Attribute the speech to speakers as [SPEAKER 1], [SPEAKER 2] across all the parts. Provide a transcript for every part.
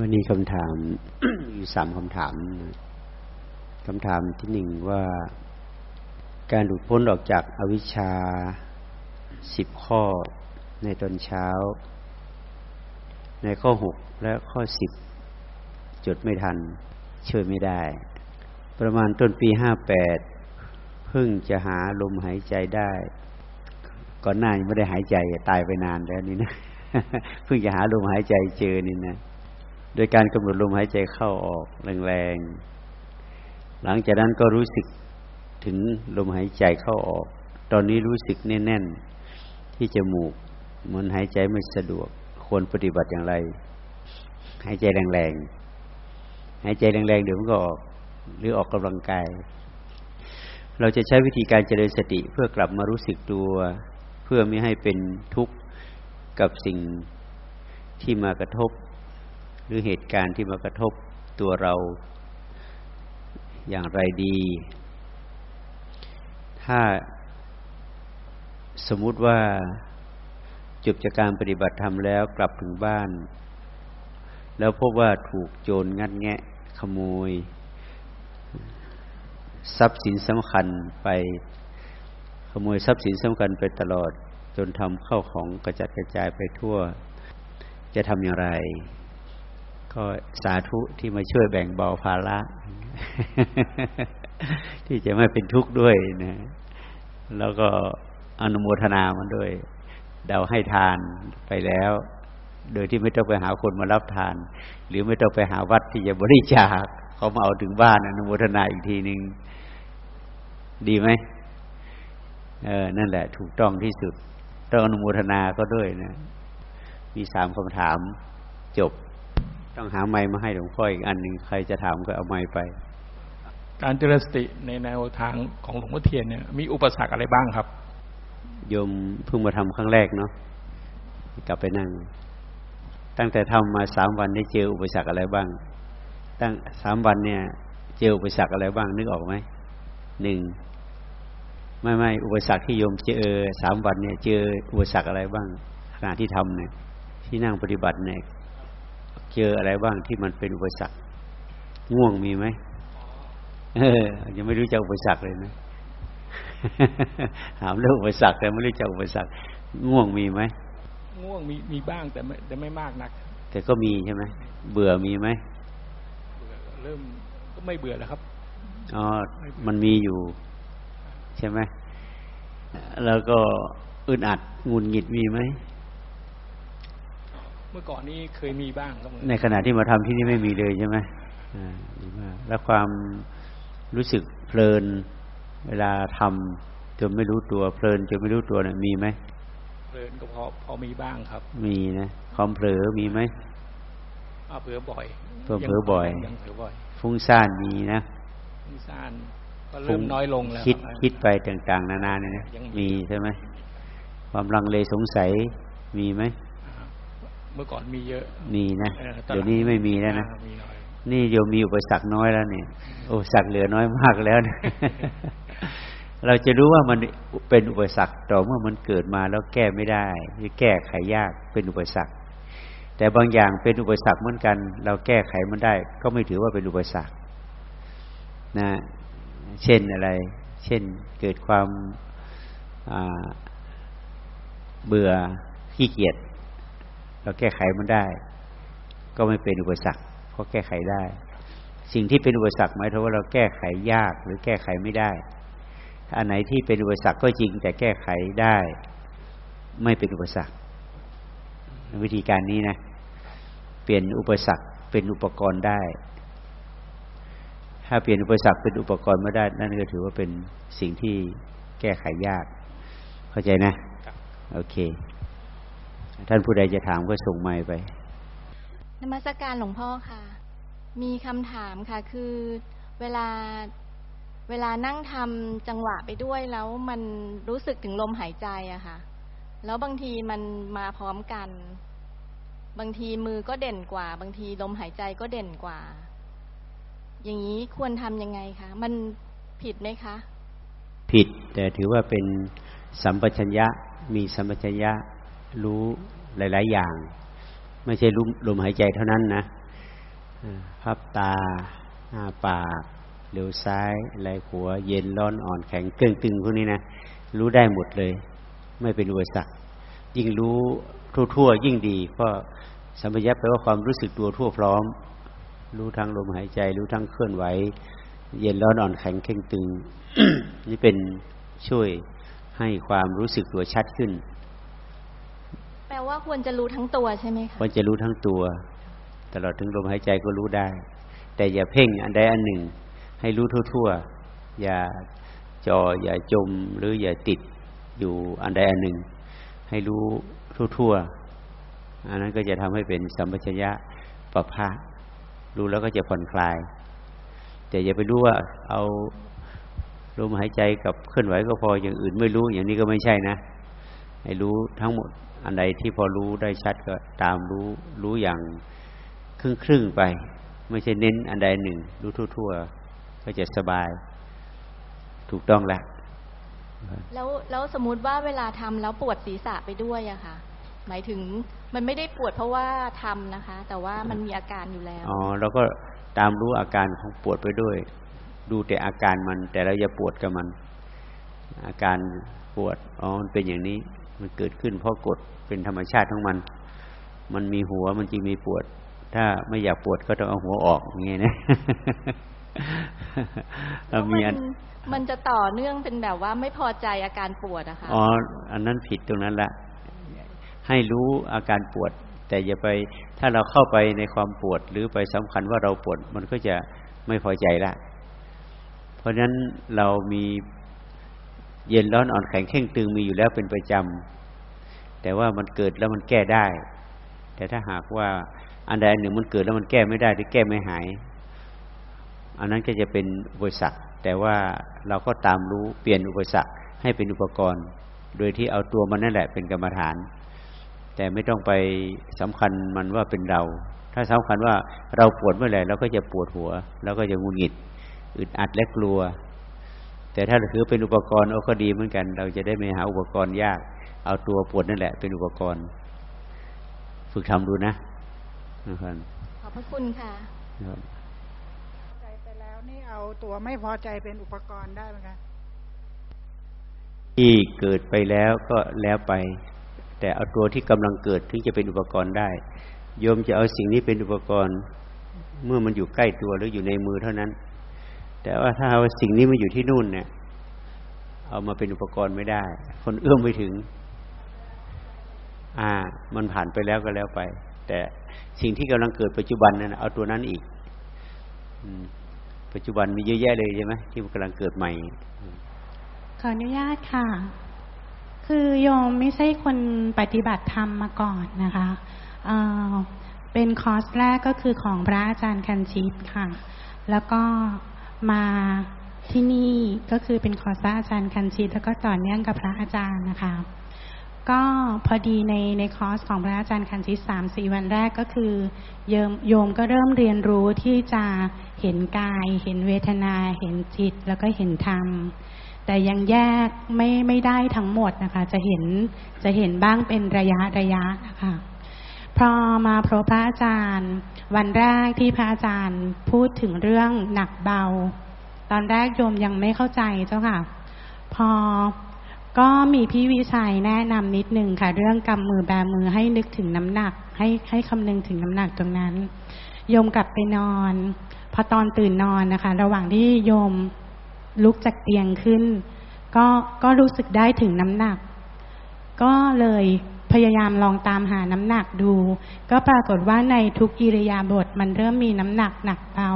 [SPEAKER 1] วันนี้คำถามอยู่สามคำถามคำถามที่หนึ่งว่าการหลุดพ้นออกจากอวิชชาสิบข้อในตอนเช้า ในข้อหกและข้อสิบจดไม่ทัน ช่วยไม่ได้ ประมาณต้นปีห้าแปดเพิ่งจะหาลมหายใจได้ ก่อนหน้ายังไม่ได้หายใจตายไปนานแล้วนี่นะเพิ่งจะหาลมหายใจเจอนี่นะ โดยการกำหนดลมหายใจเข้าออกแรงๆ หลังจากนั้นก็รู้สึกถึงลมหายใจเข้าออก ตอนนี้รู้สึกแน่นๆ ที่จมูกเหมือนหายใจไม่สะดวก ควรปฏิบัติอย่างไร หายใจแรงๆ หายใจแรงๆ เดี๋ยวมันก็ออก หรือออกกำลังกาย เราจะใช้วิธีการเจริญสติเพื่อกลับมารู้สึกตัว เพื่อไม่ให้เป็นทุกข์กับสิ่งที่มากระทบ หรือเหตุการณ์ที่มากระทบตัวเราอย่างไรดี ถ้าสมมุติว่าจบจากการปฏิบัติธรรมแล้วกลับถึงบ้าน แล้วพบว่าถูกโจรงัดแงะขโมย ทรัพย์สินสำคัญไปขโมยทรัพย์สินสำคัญไปตลอด จนทำเข้าของกระจัดกระจายไปทั่ว จะทำอย่างไร ก็สาธุที่มาช่วยแบ่งเบาภาระ ที่จะไม่เป็นทุกข์ด้วยนะ แล้วก็อนุโมทนามันด้วย เดาให้ทานไปแล้ว โดยที่ไม่ต้องไปหาคนมารับทาน หรือไม่ต้องไปหาวัดที่จะบริจาคเขามาเอาถึงบ้านอนุโมทนาอีกทีหนึ่งดีไหมเออ นั่นแหละ ถูกต้องที่สุด ต้องอนุโมทนาก็ด้วยนะ มีสามคำถามจบ ต้องหาไม้มาให้หลวงพ่ออีกอันหนึ่งใครจะถามก็เอาไม้ไป
[SPEAKER 2] การเจริญสติในแนวทางของหลวงพ่อเทียนเนี่ยมีอุปสรรคอะไรบ้างครับ
[SPEAKER 1] โยมเพิ่งมาทำครั้งแรกเนาะกลับไปนั่ง ตั้งแต่ทำมาสามวันได้เจออุปสรรคอะไรบ้าง ตั้งสามวันเนี่ย เจออุปสรรคอะไรบ้างนึกออกไหมหนึ่งไม่ไม่อุปสรรคที่โยมเจอสามวันเนี่ย เจออุปสรรคอะไรบ้างขณะที่ทำเนี่ยที่นั่งปฏิบัติเนี่ย เจออะไรบ้างที่มันเป็นอุปสรรคง่วงมีไหมเออยังไม่รู้จักอุปสรรคเลยนะถามเรื่องอุปสรรคแต่ไม่รู้จักอุปสรรคง่วงมีไหม
[SPEAKER 2] ง่วงมีมีบ้างแต่ไม่แต่ไม่มากนัก
[SPEAKER 1] แต่ก็มีใช่ไหมเบื่อมีไหม
[SPEAKER 2] เริ่มก็ไม่เบื่อแล้วครับ
[SPEAKER 1] อ๋อมันมีอยู่ ใช่ไหมแล้วก็อึดอัดงุนหงิดมีไหม
[SPEAKER 2] มื่อก่อนนี้เคยมีบ้างครับ
[SPEAKER 1] ในขณะที่มาทำที่นี่ไม่มีเลยใช่ไหมอ่าดีมากแล้วความรู้สึกเพลินเวลาทำจนไม่รู้ตัวเพลินจนไม่รู้ตัวเนี่ยมีไหม
[SPEAKER 2] เพลินก็พอพอมีบ้างครับ
[SPEAKER 1] มีนะความเผลอมีไหม
[SPEAKER 2] เผลอบ่อย
[SPEAKER 1] เผลอบ่อย
[SPEAKER 2] ยังเผลอบ่อย
[SPEAKER 1] ฟุ้งซ่านมีนะ
[SPEAKER 2] ฟุ้งซ่านก็เริ่มน้อยลงแล้ว
[SPEAKER 1] คิดคิดไปต่างๆ นานาเนี่ยมีใช่ไหมความลังเลสงสัยมีไหม
[SPEAKER 2] เมื่อก่อนมีเยอะ
[SPEAKER 1] มีนะเดี๋ยวนี้ไม่มีแล้วนะนี่โยมมีอุปสรรคน้อยแล้วเนี่ยอุปสรรคเหลือน้อยมากแล้วนะเราจะรู้ว่ามันเป็นอุปสรรคต่อเมื่อมันเกิดมาแล้วแก้ไม่ได้หรือแก้ไขยากเป็นอุปสรรค แต่บางอย่างเป็นอุปสรรคเหมือนกัน เราแก้ไขมันได้ ก็ไม่ถือว่าเป็นอุปสรรคนะเช่นอะไร เช่นเกิดความเบื่อขี้เกียจ เราแก้ไขมันได้ ก็ไม่เป็นอุปสรรคเพราะแก้ไขได้ สิ่งที่เป็นอุปสรรคหมายถึงว่าเราแก้ไขยากหรือแก้ไขไม่ได้ อันไหนที่เป็นอุปสรรคก็จริงแต่แก้ไขได้ ไม่เป็นอุปสรรค วิธีการนี้นะเปลี่ยนอุปสรรคเป็นอุปกรณ์ได้ ถ้าเปลี่ยนอุปสรรคเป็นอุปกรณ์ไม่ได้ นั่นก็ถือว่าเป็นสิ่งที่แก้ไขยาก เข้าใจนะ โอเค ท่านผู้ใดจะถามก็ส่งไม้ไป
[SPEAKER 3] นมัสการหลวงพ่อค่ะ มีคำถามค่ะ คือเวลาเวลานั่งทำจังหวะไปด้วยแล้วมันรู้สึกถึงลมหายใจอะค่ะ แล้วบางทีมันมาพร้อมกัน บางทีมือก็เด่นกว่า บางทีลมหายใจก็เด่นกว่า อย่างนี้ควรทำยังไงคะ มันผิดไหมคะ
[SPEAKER 1] ผิดแต่ถือว่าเป็นสัมปชัญญะมีสัมปชัญญะ รู้หลาย ๆ อย่าง ไม่ใช่ลมลมหายใจเท่านั้นนะพับตาหน้าปากเลี้ยวซ้ายไหลหัว เย็นร้อนอ่อนแข็งเกึ่งตึงพวกนี้นะรู้ได้หมดเลย ไม่เป็นอุปสรรคยิ่งรู้ทั่วๆยิ่งดีเพราะสัมปชัญญะแปลว่าความรู้สึกตัวทั่วพร้อม รู้ทั้งลมหายใจ รู้ทั้งเคลื่อนไหว เย็นร้อนอ่อนแข็งเข่งตึง นี่เป็นช่วยให้ความรู้สึกตัวชัดขึ้น
[SPEAKER 3] ว่าควรจะรู้ทั้งตัวใช่ไหมคะ
[SPEAKER 1] ควรจะรู้ทั้งตัว ตลอดถึงลมหายใจก็รู้ได้ แต่อย่าเพ่งอันใดอันหนึ่ง ให้รู้ทั่วๆอย่าจออย่าจมหรืออย่าติดอยู่อันใดอันหนึ่ง ให้รู้ทั่วๆอันนั้นก็จะทำให้เป็นสัมปชัญญะประภารู้แล้วก็จะผ่อนคลาย แต่อย่าไปรู้ว่าเอาลมหายใจกับเคลื่อนไหวก็พออย่างอื่นไม่รู้อย่างนี้ก็ไม่ใช่นะ ให้รู้ทั้งหมด อันใดที่พอรู้ได้ชัดก็ตามรู้รู้อย่างครึ่งครึ่งไป ไม่ใช่เน้นอันใดหนึ่ง รู้ทั่ว ๆ ก็จะสบาย ถูกต้องแหละ
[SPEAKER 3] แล้วแล้วสมมุติว่าเวลาทำแล้วปวดศีรษะไปด้วยอะค่ะ หมายถึงมันไม่ได้ปวดเพราะว่าทำนะคะ แต่ว่ามันมีอาการอยู่แล้ว
[SPEAKER 1] อ๋อเราก็ตามรู้อาการของปวดไปด้วย ดูแต่อาการมัน แต่เราอย่าปวดกับมัน อาการปวดอ๋อมันเป็นอย่างนี้ มันเกิดขึ้นเพราะกดเป็นธรรมชาติของมัน มันมีหัวมันจึงมีปวด ถ้าไม่อยากปวดก็ต้องเอาหัวออกอย่างนี้นะ
[SPEAKER 3] เรามีอันมันจะต่อเนื่องเป็นแบบว่าไม่พอใจอาการปวดอะคะ
[SPEAKER 1] อ๋อ อันนั้นผิดตรงนั้นละ ให้รู้อาการปวด แต่อย่าไป ถ้าเราเข้าไปในความปวด หรือไปสำคัญว่าเราปวด มันก็จะไม่พอใจละ เพราะฉะนั้นเรามี เย็นร้อนอ่อนแข็งเข่งตึงมีอยู่แล้วเป็นประจำแต่ว่ามันเกิดแล้วมันแก้ได้ แต่ถ้าหากว่าอันใดอันหนึ่งมันเกิดแล้วมันแก้ไม่ได้หรือแก้ไม่หาย อันนั้นก็จะเป็นบริษัทแต่ว่าเราก็ตามรู้เปลี่ยนอุปสรรคให้เป็นอุปกรณ์ โดยที่เอาตัวมันนั่นแหละเป็นกรรมฐาน แต่ไม่ต้องไปสำคัญมันว่าเป็นเรา ถ้าสำคัญว่าเราปวดเมื่อไหร่เราก็จะปวดหัว แล้วก็จะงุนงิด อึดอัดและกลัว แต่ถ้าถือเป็นอุปกรณ์โอ้ก็ดีเหมือนกัน เราจะได้ไม่หาอุปกรณ์ยาก เอาตัวปวดนั่นแหละ เป็นอุปกรณ์ ฝึกทำดูนะ
[SPEAKER 3] นะครับขอบพระคุณค่ะ
[SPEAKER 4] เอาตัวไม่พอใจเป็นอุปกรณ์ได้ไหมคะ
[SPEAKER 1] ที่เกิดไปแล้วก็แล้วไป แต่เอาตัวที่กำลังเกิดถึงจะเป็นอุปกรณ์ได้โยมจะเอาสิ่งนี้เป็นอุปกรณ์ เมื่อมันอยู่ใกล้ตัวหรืออยู่ในมือเท่านั้น แต่ว่าถ้าเอาสิ่งนี้มาอยู่ที่นู่นเนี่ย เอามาเป็นอุปกรณ์ไม่ได้ คนเอื้อมไม่ถึง อ่า มันผ่านไปแล้วก็แล้วไป แต่สิ่งที่กำลังเกิดปัจจุบันนั่นเอาตัวนั้นอีก อืมปัจจุบันมีเยอะแยะเลยใช่ไหมที่มันกำลังเกิดใหม่
[SPEAKER 5] ขออนุญาตค่ะ คือโยมไม่ใช่คนปฏิบัติธรรมมาก่อนนะคะเเป็นคอร์สแรกก็คือของพระอาจารย์คันชิตค่ะ แล้วก็ มาที่นี่ก็คือเป็นคอร์สอาจารย์คันชิตแล้วก็ต่อเนื่องกับพระอาจารย์นะคะ ก็พอดีในในคอร์สของพระอาจารย์คันชิตสามสี่วันแรกก็คือโยมโยมก็เริ่มเรียนรู้ที่จะเห็นกาย เห็นเวทนา เห็นจิตแล้วก็เห็นธรรมแต่ยังแยกไม่ไม่ได้ทั้งหมดนะคะ จะเห็นจะเห็นบ้างเป็นระยะระยะนะคะ พอมาพบพระอาจารย์ วันแรกที่พระอาจารย์พูดถึงเรื่องหนักเบา ตอนแรกโยมยังไม่เข้าใจเจ้าค่ะ พอก็มีพี่วิชัยแนะนำนิดนึงค่ะ เรื่องกำมือแบมือให้นึกถึงน้ำหนัก ให้ให้คำนึงถึงน้ำหนักตรงนั้น โยมกลับไปนอน พอตอนตื่นนอนนะคะ ระหว่างที่โยมลุกจากเตียงขึ้น ก็ก็รู้สึกได้ถึงน้ำหนัก ก็เลย พยายามลองตามหาน้ำหนักดู ก็ปรากฏว่าในทุกอิริยาบถมันเริ่มมีน้ำหนักหนักเบา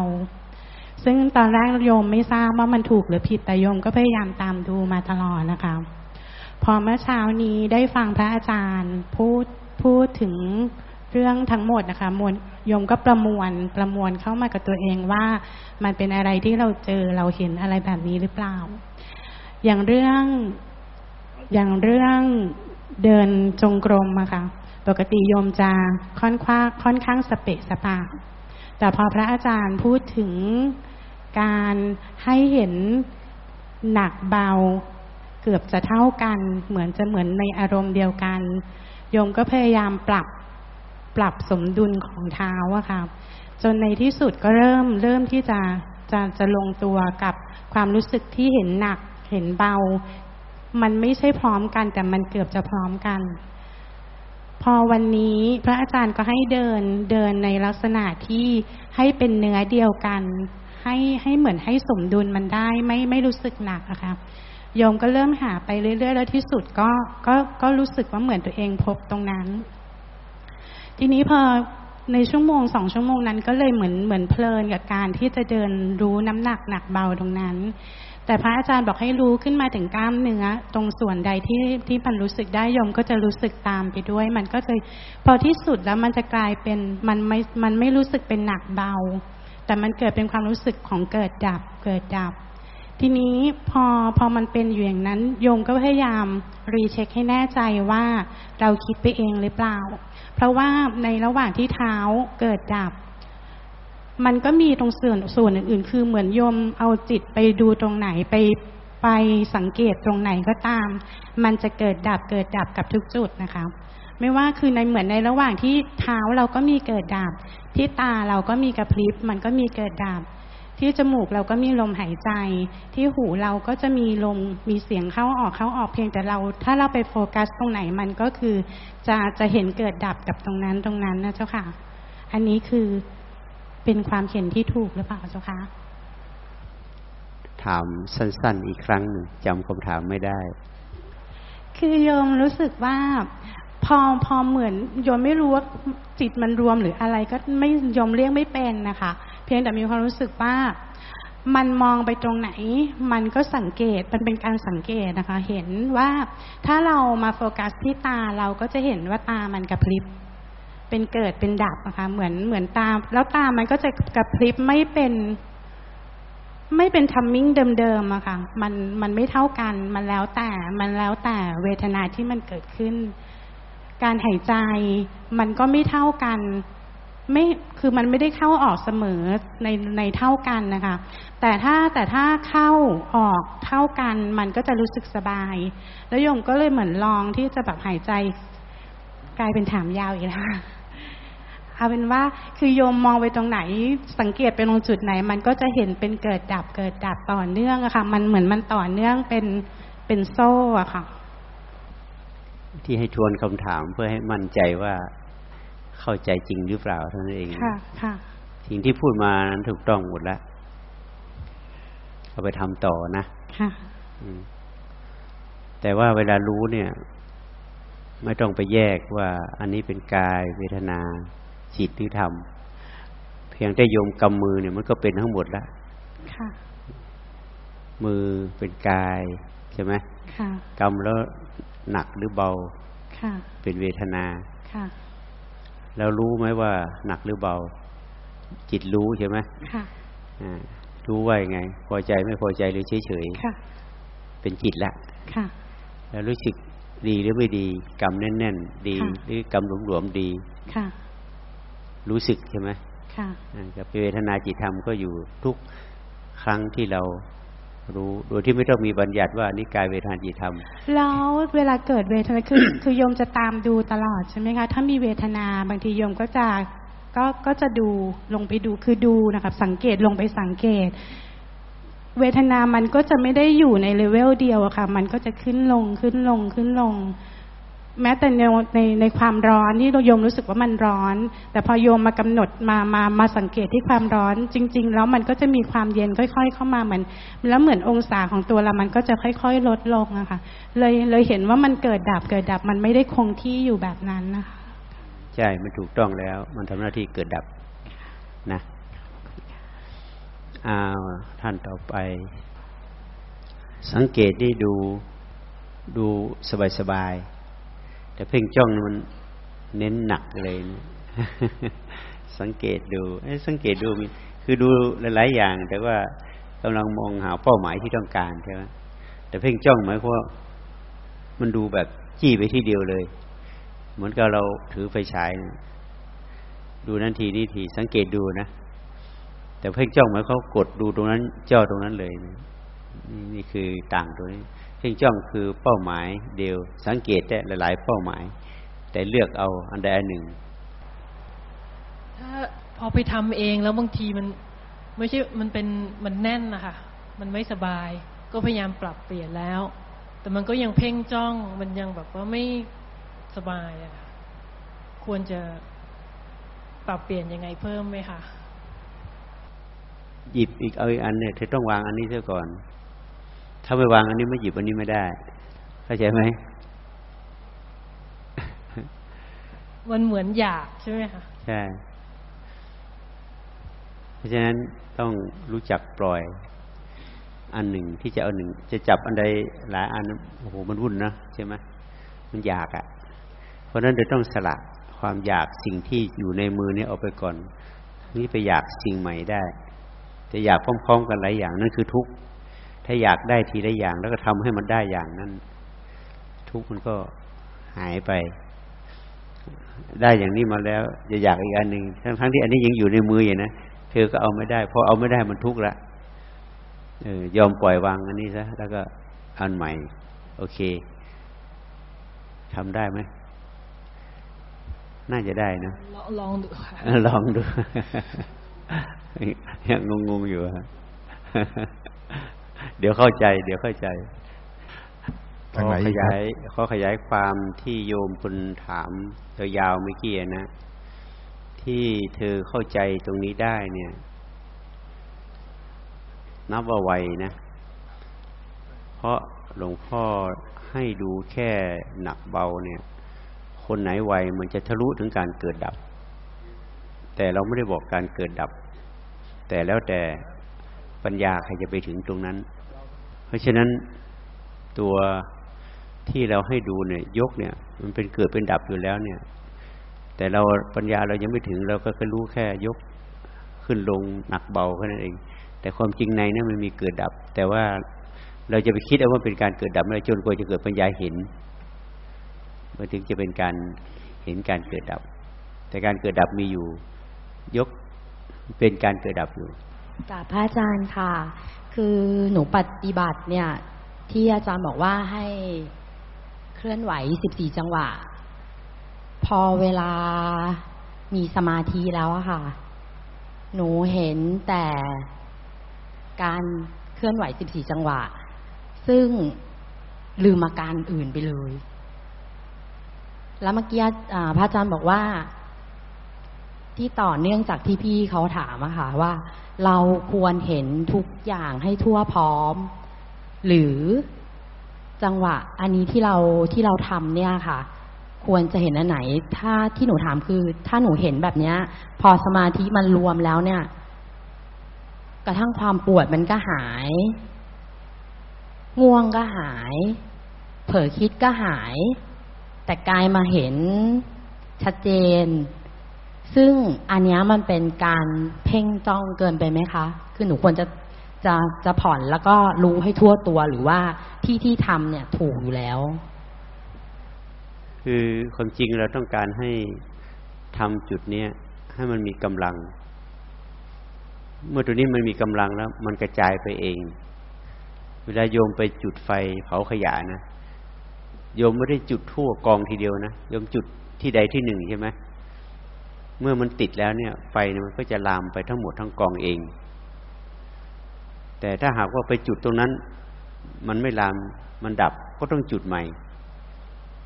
[SPEAKER 5] ซึ่งตอนแรกโยมไม่ทราบว่ามันถูกหรือผิดแต่โยมก็พยายามตามดูมาตลอดนะคะ พอเมื่อเช้านี้ได้ฟังพระอาจารย์พูดพูดถึงเรื่องทั้งหมดนะคะมวลโยมก็ประมวลประมวลเข้ามากับตัวเองว่ามันเป็นอะไรที่เราเจอเราเห็นอะไรแบบนี้หรือเปล่า อย่างเรื่องอย่างเรื่อง เดินจงกรมอะค่ะ ปกติโยมจะค่อนข้างค่อนข้างสเปะสปา แต่พอพระอาจารย์พูดถึงการให้เห็นหนักเบาเกือบจะเท่ากัน เหมือนจะเหมือนในอารมณ์เดียวกัน โยมก็พยายามปรับปรับสมดุลของเท้าอะค่ะ จนในที่สุดก็เริ่มเริ่มที่จะจะจะลงตัวกับความรู้สึกที่เห็นหนักเห็นเบา มันไม่ใช่พร้อมกัน แต่มันเกือบจะพร้อมกัน พอวันนี้พระอาจารย์ก็ให้เดินเดินในลักษณะที่ให้เป็นเนื้อเดียวกัน ให้ให้เหมือนให้สมดุลมันได้ไม่ไม่รู้สึกหนักอะค่ะโยมก็เริ่มหาไปเรื่อยๆ แล้วที่สุดก็ก็ก็รู้สึกว่าเหมือนตัวเองพบตรงนั้น ทีนี้พอในชั่วโมงสองชั่วโมงนั้นก็เลยเหมือนเหมือนเพลินกับการที่จะเดินรู้น้ำหนักหนักเบาตรงนั้น แต่พระอาจารย์บอกให้รู้ขึ้นมาถึงกล้ามเนื้อตรงส่วนใดที่ที่มันรู้สึกได้โยมก็จะรู้สึกตามไปด้วย มันก็เลยพอที่สุดแล้วมันจะกลายเป็นมันไม่มันไม่รู้สึกเป็นหนักเบา แต่มันเกิดเป็นความรู้สึกของเกิดดับเกิดดับ ทีนี้พอพอมันเป็นอยู่อย่างนั้นโยมก็พยายามรีเช็คให้แน่ใจว่าเราคิดไปเองหรือเปล่า เพราะว่าในระหว่างที่เท้าเกิดดับ มันก็มีตรงส่วนส่วนอื่นๆ คือเหมือนโยมเอาจิตไปดูตรงไหนไปไปสังเกตตรงไหนก็ตาม มันจะเกิดดับเกิดดับกับทุกจุดนะคะไม่ว่าคือในเหมือนในระหว่างที่เท้าเราก็มีเกิดดับ ที่ตาเราก็มีกระพริบ มันก็มีเกิดดับ ที่จมูกเราก็มีลมหายใจ ที่หูเราก็จะมีลมมีเสียงเข้าออกเข้าออกเพียงแต่เรา ถ้าเราไปโฟกัสตรงไหนมันก็คือจะจะเห็นเกิดดับกับตรงนั้นตรงนั้นนะเจ้าค่ะ อันนี้คือ เป็นความเห็นที่ถูกหรือเปล่าเจ้าคะ
[SPEAKER 1] ถามสั้น ๆ อีกครั้งหนึ่งจำคำถามไม่ได้
[SPEAKER 5] คือโยมรู้สึกว่า พอพอเหมือนโยมไม่รู้ว่าจิตมันรวมหรืออะไรก็ไม่โยมเรียกไม่เป็นนะคะ เพียงแต่มีความรู้สึกว่ามันมองไปตรงไหน มันก็สังเกต มันเป็นการสังเกตนะคะ เห็นว่าถ้าเรามาโฟกัสที่ตาเราก็จะเห็นว่าตามันกระพริบ เป็นเกิดเป็นดับนะคะเหมือนเหมือนตาแล้วตามันก็จะกระพริบไม่เป็น ไม่เป็นทัมมิ่งเดิมๆอะค่ะ มันมันไม่เท่ากัน มันแล้วแต่มันแล้วแต่เวทนาที่มันเกิดขึ้น การหายใจ มันก็ไม่เท่ากันไม่คือมันไม่ได้เข้าออกเสมอในในเท่ากันนะคะ แต่ถ้าแต่ถ้าเข้าออกเท่ากัน มันก็จะรู้สึกสบาย แล้วโยมก็เลยเหมือนลองที่จะแบบหายใจ กลายเป็นถามยาวอีกแล้ว เอาเป็นว่าคือโยมมองไปตรงไหน สังเกตไปตรงจุดไหน มันก็จะเห็นเป็นเกิดดับเกิดดับต่อเนื่องอะค่ะ มันเหมือนมันต่อเนื่องเป็นเป็นโซ่อะค่ะ
[SPEAKER 1] ที่ให้ทวนคำถามเพื่อให้มั่นใจว่าเข้าใจจริงหรือเปล่าเท่านั้นเอง
[SPEAKER 5] ค่ะค่ะ
[SPEAKER 1] สิ่งที่พูดมานั้นถูกต้องหมดแล้วเอาไปทำต่อนะ
[SPEAKER 5] ค่ะ
[SPEAKER 1] อืมแต่ว่าเวลารู้เนี่ย ไม่ต้องไปแยกว่าอันนี้เป็นกายเวทนา จิตหรือธรรม เพียงแต่โยมกำมือเนี่ยมันก็เป็นทั้งหมดแล้ว
[SPEAKER 5] ค่ะ
[SPEAKER 1] มือเป็นกายใช่ไหม
[SPEAKER 5] ค่ะ
[SPEAKER 1] กำแล้วหนักหรือเบา
[SPEAKER 5] ค่ะ
[SPEAKER 1] เป็นเวทนา
[SPEAKER 5] ค่ะ
[SPEAKER 1] แล้วรู้ไหมว่าหนักหรือเบา จิตรู้ใช่ไหม
[SPEAKER 5] ค่ะ
[SPEAKER 1] อ่ารู้ว่ายังไง พอใจไม่พอใจหรือเฉยเฉยๆ
[SPEAKER 5] ค่ะ
[SPEAKER 1] เป็นจิตละ
[SPEAKER 5] ค่ะ
[SPEAKER 1] แล้วรู้สึกดีหรือไม่ดีกำแน่น ๆ ดี
[SPEAKER 5] ค่ะ
[SPEAKER 1] หรือกำหลวมๆดี
[SPEAKER 5] ค่ะ
[SPEAKER 1] รู้สึกใช่ไหม
[SPEAKER 5] ค่ะ
[SPEAKER 1] อ่ากับเวทนาจิตธรรมก็อยู่ทุกครั้งที่เรารู้โดยที่ไม่ต้องมีบัญญัติว่านี่กายเวทนาจิตธรรม
[SPEAKER 5] แล้วเวลาเกิดเวทนาคือคือโยมจะตามดูตลอดใช่ไหมคะ ถ้ามีเวทนาบางทีโยมก็จะก็ก็จะดูลงไปดูคือดูนะคะสังเกตลงไปสังเกต เวทนามันก็จะไม่ได้อยู่ในเลเวลเดียวอะค่ะ มันก็จะขึ้นลงขึ้นลงขึ้นลง แม้แต่ในในในความร้อนที่เราโยมรู้สึกว่ามันร้อน แต่พอโยมมากำหนดมามามาสังเกตที่ความร้อน จริง ๆ แล้วมันก็จะมีความเย็นค่อย ๆ เข้ามาเหมือน แล้วเหมือนองศาของตัวเรามันก็จะค่อย ๆ ลดลงอะค่ะเลยเลยเห็นว่ามันเกิดดับเกิดดับมันไม่ได้คงที่อยู่แบบนั้นนะคะ
[SPEAKER 1] ใช่ มันถูกต้องแล้ว มันทำหน้าที่เกิดดับนะอ้าวท่านต่อไป สังเกตได้ดูดูสบายๆ แต่เพ่งจ้องมันเน้นหนักเลยนะสังเกตดูสังเกตดูคือดูหลายๆอย่าง แต่ว่ากำลังมองหาเป้าหมายที่ต้องการใช่ไหมแต่เพ่งจ้องหมายความว่ามันดูแบบจี้ไปที่เดียวเลย เหมือนกับเราถือไฟฉายนะดูนั่นทีนี่ทีสังเกตดูนะแต่เพ่งจ้องหมายเขากดดูตรงนั้น จ้อตรงนั้นเลยนะนี่คือต่างตัวนี้ เพ่งจ้องคือเป้าหมายเดียว สังเกตได้หลาย ๆ เป้าหมาย แต่เลือกเอาอันใดอันหนึ่ง
[SPEAKER 3] ถ้า
[SPEAKER 6] พอไปทำเองแล้วบางทีมันไม่ใช่มันเป็นมันแน่นนะคะมันไม่สบาย ก็พยายามปรับเปลี่ยนแล้ว แต่มันก็ยังเพ่งจ้องมันยังแบบว่าไม่สบายอะควรจะปรับเปลี่ยนยังไงเพิ่มไหมคะ
[SPEAKER 1] หยิบอีกเอาอีกอันเนี่ยเธอต้องวางอันนี้เสียก่อน ถ้าไม่วางอันนี้ไม่หยิบอันนี้ไม่ได้ เข้าใจไหม
[SPEAKER 6] มันเหมือนอยากใช่ไหมคะ
[SPEAKER 1] ใช่ เพราะฉะนั้นต้องรู้จักปล่อย อันหนึ่งที่จะเอาหนึ่ง จะจับอันใดหลายอันโอ้โหมันวุ่นนะใช่ไหมมันอยากอะ่ะ เพราะฉะนั้นเดี๋ยวต้องสละความอยากสิ่งที่อยู่ในมือนี้ออกไปก่อนนี่ไปอยากสิ่งใหม่ได้แต่อยากพร้อมๆกันหลายอย่างนั่นคือทุกข์ ถ้าอยากได้ทีละอย่าง แล้วก็ทำให้มันได้อย่างนั้น ทุกข์มันก็หายไป ได้อย่างนี้มาแล้วจะอยากอีกอันหนึ่งทั้งๆที่อันนี้ยังอยู่ในมืออยู่นะเธอก็เอาไม่ได้พอเอาไม่ได้มันทุกข์ละเออยอมปล่อยวางอันนี้ซะแล้วก็อันใหม่ โอเคทำได้ไหมน่าจะได้นะ
[SPEAKER 6] ลองลองดูค่ะ
[SPEAKER 1] ลองดูยังงงๆอยู่ฮะ เดี๋ยวเข้าใจ เดี๋ยวเข้าใจ
[SPEAKER 7] ทางไหน
[SPEAKER 1] ข
[SPEAKER 7] อีกครับ
[SPEAKER 1] ยายขอขยายความที่โยมคุณถามยาวๆเมื่อกี้นะ ที่เธอเข้าใจตรงนี้ได้เนี่ย นับว่าไวนะ เพราะหลวงพ่อให้ดูแค่หนักเบาเนี่ย คนไหนไวมันจะทะลุถึงการเกิดดับ แต่เราไม่ได้บอกการเกิดดับ แต่แล้วแต่ปัญญาใครจะไปถึงตรงนั้น เพราะฉะนั้นตัวที่เราให้ดูเนี่ย ยกเนี่ย มันเป็นเกิดเป็นดับอยู่แล้วเนี่ย แต่เราปัญญาเรายังไม่ถึงเราก็แค่รู้แค่ยกขึ้นลงหนักเบาแค่นั้นเอง แต่ความจริงในนั้นมันมีเกิดดับ แต่ว่าเราจะไปคิดเอาว่าเป็นการเกิดดับไม่ได้จนกว่าจะเกิดปัญญาเห็นมันถึงจะเป็นการเห็นการเกิดดับ แต่การเกิดดับมีอยู่ ยกเป็นการเกิดดับอยู่
[SPEAKER 8] กราบพระอาจารย์ค่ะ คือหนูปฏิบัติเนี่ย ที่อาจารย์บอกว่าให้เคลื่อนไหว14จังหวะ พอเวลามีสมาธิแล้วอะค่ะ หนูเห็นแต่การเคลื่อนไหว14จังหวะ ซึ่งลืมอาการอื่นไปเลย แล้วเมื่อกี้พระอาจารย์บอกว่า ที่ต่อเนื่องจากที่พี่เขาถามอะค่ะว่า เราควรเห็นทุกอย่างให้ทั่วพร้อม หรือจังหวะ อันนี้ที่เราที่เราทำเนี่ยค่ะ ควรจะเห็นอันไหน ถ้าที่หนูถามคือ ถ้าหนูเห็นแบบเนี้ย พอสมาธิมันรวมแล้วเนี่ย กระทั่งความปวดมันก็หาย ง่วงก็หาย เผลอคิดก็หาย แต่กายมาเห็นชัดเจน ซึ่งอันนี้มันเป็นการเพ่งจ้องเกินไปไหมคะ คือหนูควรจะจะจะผ่อนแล้วก็รู้ให้ทั่วตัวหรือว่าที่ที่ทำเนี่ยถูกอยู่แล้ว
[SPEAKER 1] คือความจริงเราต้องการให้ทำจุดเนี้ยให้มันมีกำลัง เมื่อตัวนี้มันมีกำลังแล้ว มันกระจายไปเอง เวลาโยมไปจุดไฟเผาขยะนะโยมไม่ได้จุดทั่วกองทีเดียวนะโยมจุดที่ใดที่หนึ่งใช่ไหม เมื่อมันติดแล้วเนี่ย ไฟมันก็จะลามไปทั้งหมดทั้งกองเอง แต่ถ้าหากว่าไปจุดตรงนั้น มันไม่ลามมันดับก็ต้องจุดใหม่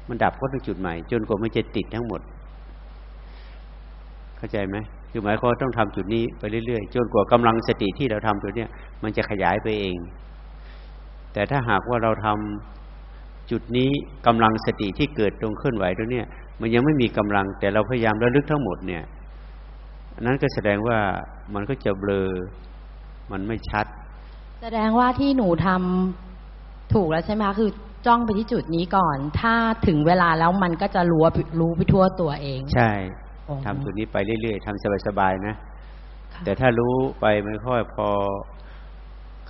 [SPEAKER 1] มันดับก็ต้องจุดใหม่ จนกว่ามันจะติดทั้งหมด เข้าใจไหมคือหมายความว่าต้องทำจุดนี้ไปเรื่อยๆจนกว่ากำลังสติที่เราทำตัวเนี้ยมันจะขยายไปเอง แต่ถ้าหากว่าเราทำจุดนี้กำลังสติที่เกิดตรงเคลื่อนไหวตัวเนี้ย มันยังไม่มีกำลัง แต่เราพยายามระลึกทั้งหมดเนี่ยอันนั้นก็แสดงว่ามันก็จะเบลอ มันไม่ชัด
[SPEAKER 8] แสดงว่าที่หนูทำถูกแล้วใช่ไหมคะคือจ้องไปที่จุดนี้ก่อน ถ้าถึงเวลาแล้วมันก็จะรู้รู้ไปทั่วตัวเอง
[SPEAKER 1] ใช่
[SPEAKER 8] อ๋อ
[SPEAKER 1] ทำจุดนี้ไปเรื่อยๆทำสบายๆนะ
[SPEAKER 8] ค่ะ
[SPEAKER 1] แต่ถ้ารู้ไปไม่ค่อยพอ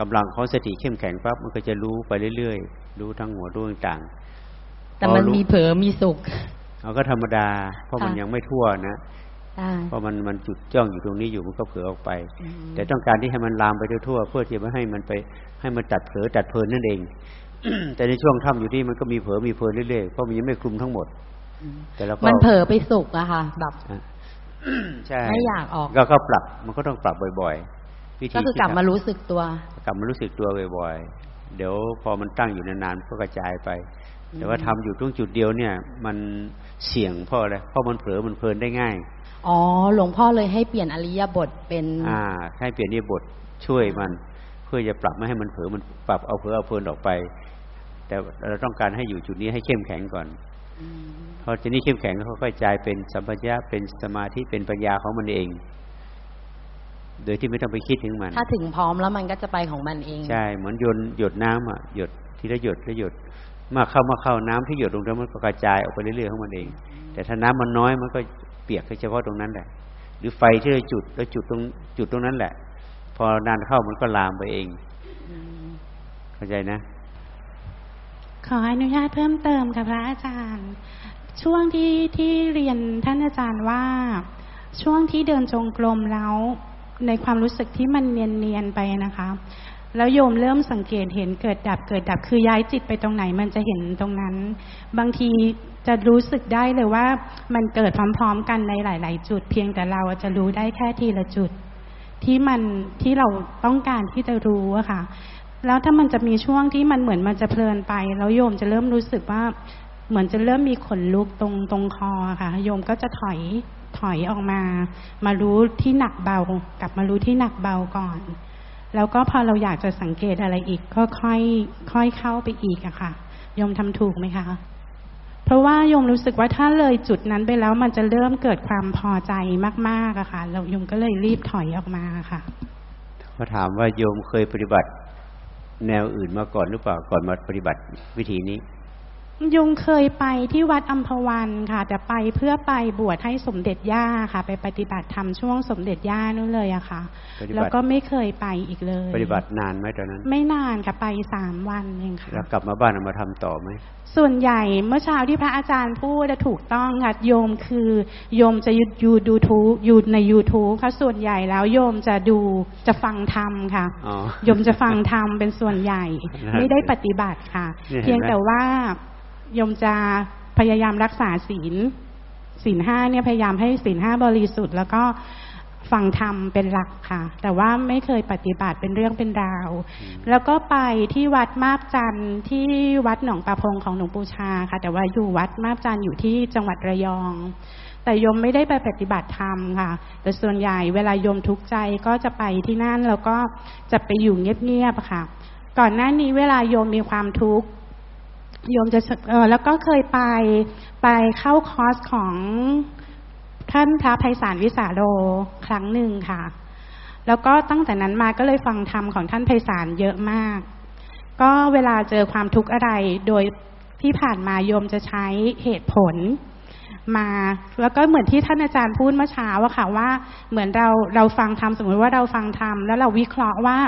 [SPEAKER 1] กำลังของสติเข้มแข็งปั๊บมันก็จะรู้ไปเรื่อยๆ รู้ทั้งหัวรู้ต่างๆ
[SPEAKER 8] แต่มัน
[SPEAKER 1] พอรู้
[SPEAKER 8] มีเผลอมีสุข
[SPEAKER 1] เอาก็ธรรมดา เพราะมัน
[SPEAKER 8] ค่ะ
[SPEAKER 1] ยังไม่ทั่วนะ
[SPEAKER 8] ได้
[SPEAKER 1] เพราะมันมันจุดจ้องอยู่ตรงนี้อยู่มันก็เผลอออกไป
[SPEAKER 8] อืม
[SPEAKER 1] แต่ต้องการที่ให้มันลามไปทั่วๆเพื่อที่ไม่ให้มันไปให้มันตัดเผลอตัดเพลินนั่นเอง แต่ในช่วงทำอยู่ที่มันก็มีเผลอมีเพลินเรื่อยๆเพราะมันยังไม่คลุมทั้งหมด แต่เราก็
[SPEAKER 8] มันเผลอไปสุขอะค่ะแบบ
[SPEAKER 1] อะใช่
[SPEAKER 8] ไม่อยากออก
[SPEAKER 1] ก็ก็ปรับมันก็ต้องปรับบ่อยๆวิธี
[SPEAKER 8] ก็คือกลับ
[SPEAKER 1] ที่ทำ
[SPEAKER 8] มารู้สึกตัว
[SPEAKER 1] กลับมารู้สึกตัวบ่อยๆเดี๋ยวพอมันตั้งอยู่นานๆก็กระจายไป แต่ว่าทำอยู่ตรงจุดเดียวเนี่ย มันเสี่ยงเพราะอะไรเพราะมันเผลอมันเพลินได้ง่าย
[SPEAKER 8] อ๋อ หลวงพ่อเลยให้เปลี่ยนอริยบทเป็น
[SPEAKER 1] อ่า ให้เปลี่ยนนี่บทช่วยมัน เพื่อจะปรับไม่ให้มันเผลอมันปรับเอาเผลอเอาเพลินออกไป แต่เราต้องการให้อยู่จุดนี้ให้เข้มแข็งก่อน
[SPEAKER 8] อืม
[SPEAKER 1] พอจุดนี้เข้มแข็งเขาก็กระจายเป็นสัมปชัญญะเป็นสมาธิเป็นปัญญาของมันเอง โดยที่ไม่ต้องไปคิดถึงมัน
[SPEAKER 8] ถ้าถึงพร้อมแล้วมันก็จะไปของมันเอง
[SPEAKER 1] ใช่ เหมือนโยนหยดน้ำอะหยดทีละหยดทีละหยด มากเข้ามาเข้าน้ำที่หยดลงแล้วมันก็กระจายออกไปเรื่อยๆของมันเอง แต่ถ้าน้ำมันน้อยมันก็เปียกเฉพาะตรงนั้นแหละ หรือไฟที่เราจุดแล้วจุดตรงจุดตรงนั้นแหละ พอนานเข้ามันก็ลามไปเอง เข้าใจนะ
[SPEAKER 5] ขออนุญาตเพิ่มเติมค่ะพระอาจารย์ ช่วงที่ที่เรียนท่านอาจารย์ว่า ช่วงที่เดินจงกรมแล้วในความรู้สึกที่มันเนียนๆไปนะคะ แล้วโยมเริ่มสังเกตเห็นเกิดดับเกิดดับคือย้ายจิตไปตรงไหนมันจะเห็นตรงนั้น บางทีจะรู้สึกได้เลยว่ามันเกิดพร้อมๆกันในหลาย ๆ จุด เพียงแต่เราจะรู้ได้แค่ทีละจุด ที่มันที่เราต้องการที่จะรู้อะค่ะ แล้วถ้ามันจะมีช่วงที่มันเหมือนมันจะเพลินไป แล้วโยมจะเริ่มรู้สึกว่าเหมือนจะเริ่มมีขนลุกตรงตรงคอค่ะ โยมก็จะถอยถอยออกมา มารู้ที่หนักเบากลับมารู้ที่หนักเบาก่อน แล้วก็พอเราอยากจะสังเกตอะไรอีกก็ค่อยค่อยเข้าไปอีกอะค่ะโยมทำถูกไหมคะ เพราะว่าโยมรู้สึกว่าถ้าเลยจุดนั้นไปแล้วมันจะเริ่มเกิดความพอใจมากๆอะค่ะเราโยมก็เลยรีบถอยออกมาค่ะ
[SPEAKER 1] เขาถามว่าโยมเคยปฏิบัติ แนวอื่นมาก่อนหรือเปล่าก่อนมาปฏิบัติวิธีนี้
[SPEAKER 5] ยมเคยไปที่วัดอัมพวันค่ะ แต่ไปเพื่อไปบวชให้สมเด็จย่าค่ะ ไปปฏิบัติธรรมช่วงสมเด็จย่านู่นเลยอะค่ะ
[SPEAKER 1] ปฏิบัติ
[SPEAKER 5] แล้วก็ไม่เคยไปอีกเลย
[SPEAKER 1] ปฏิบัตินานไหมตอนนั้น
[SPEAKER 5] ไม่นานค่ะไปสามวันเองค่ะ
[SPEAKER 1] แล้วกลับมาบ้านเอามาทำต่อไหม
[SPEAKER 5] ส่วนใหญ่เมื่อเช้าที่พระอาจารย์พูดและถูกต้องค่ะโยมคือโยมจะอยู่ดูทูอยู่ใน YouTube ค่ะส่วนใหญ่แล้วโยมจะดูจะฟังธรรมค่ะ
[SPEAKER 1] อ๋อ
[SPEAKER 5] โยมจะฟังธรรมเป็นส่วนใหญ่
[SPEAKER 1] นั่น
[SPEAKER 5] ไม่ได้ปฏิบัติค่ะ
[SPEAKER 1] เนี่ยเห็นไหม
[SPEAKER 5] เพียงแต่ว่าโยมจะพยายามรักษาศีลศีลห้าเนี่ยพยายามให้ศีลห้าบริสุทธิ์แล้วก็ ฟังธรรมเป็นหลักค่ะ แต่ว่าไม่เคยปฏิบัติเป็นเรื่องเป็นราว แล้วก็ไปที่วัดมาบจันทร์ที่วัดหนองประพงของหลวงปู่ชาค่ะ แต่ว่าอยู่วัดมาบจันทร์อยู่ที่จังหวัดระยอง แต่โยมไม่ได้ไปปฏิบัติธรรมค่ะ แต่ส่วนใหญ่เวลาโยมทุกข์ใจก็จะไปที่นั่นแล้วก็จะไปอยู่เงียบๆค่ะ ก่อนหน้านี้เวลาโยมมีความทุกข์โยมจะเออแล้วก็เคยไปไปเข้าคอร์สของ ท่านพระไพศาลวิสาโรครั้งหนึ่งค่ะ แล้วก็ตั้งแต่นั้นมาก็เลยฟังธรรมของท่านไพศาลเยอะมาก ก็เวลาเจอความทุกข์อะไรโดยที่ผ่านมาโยมจะใช้เหตุผลมาแล้วก็เหมือนที่ท่านอาจารย์พูดเมื่อเช้าอะค่ะว่าเหมือนเราเราฟังธรรมสมมติว่าเราฟังธรรมแล้วเราวิเคราะห์ว่า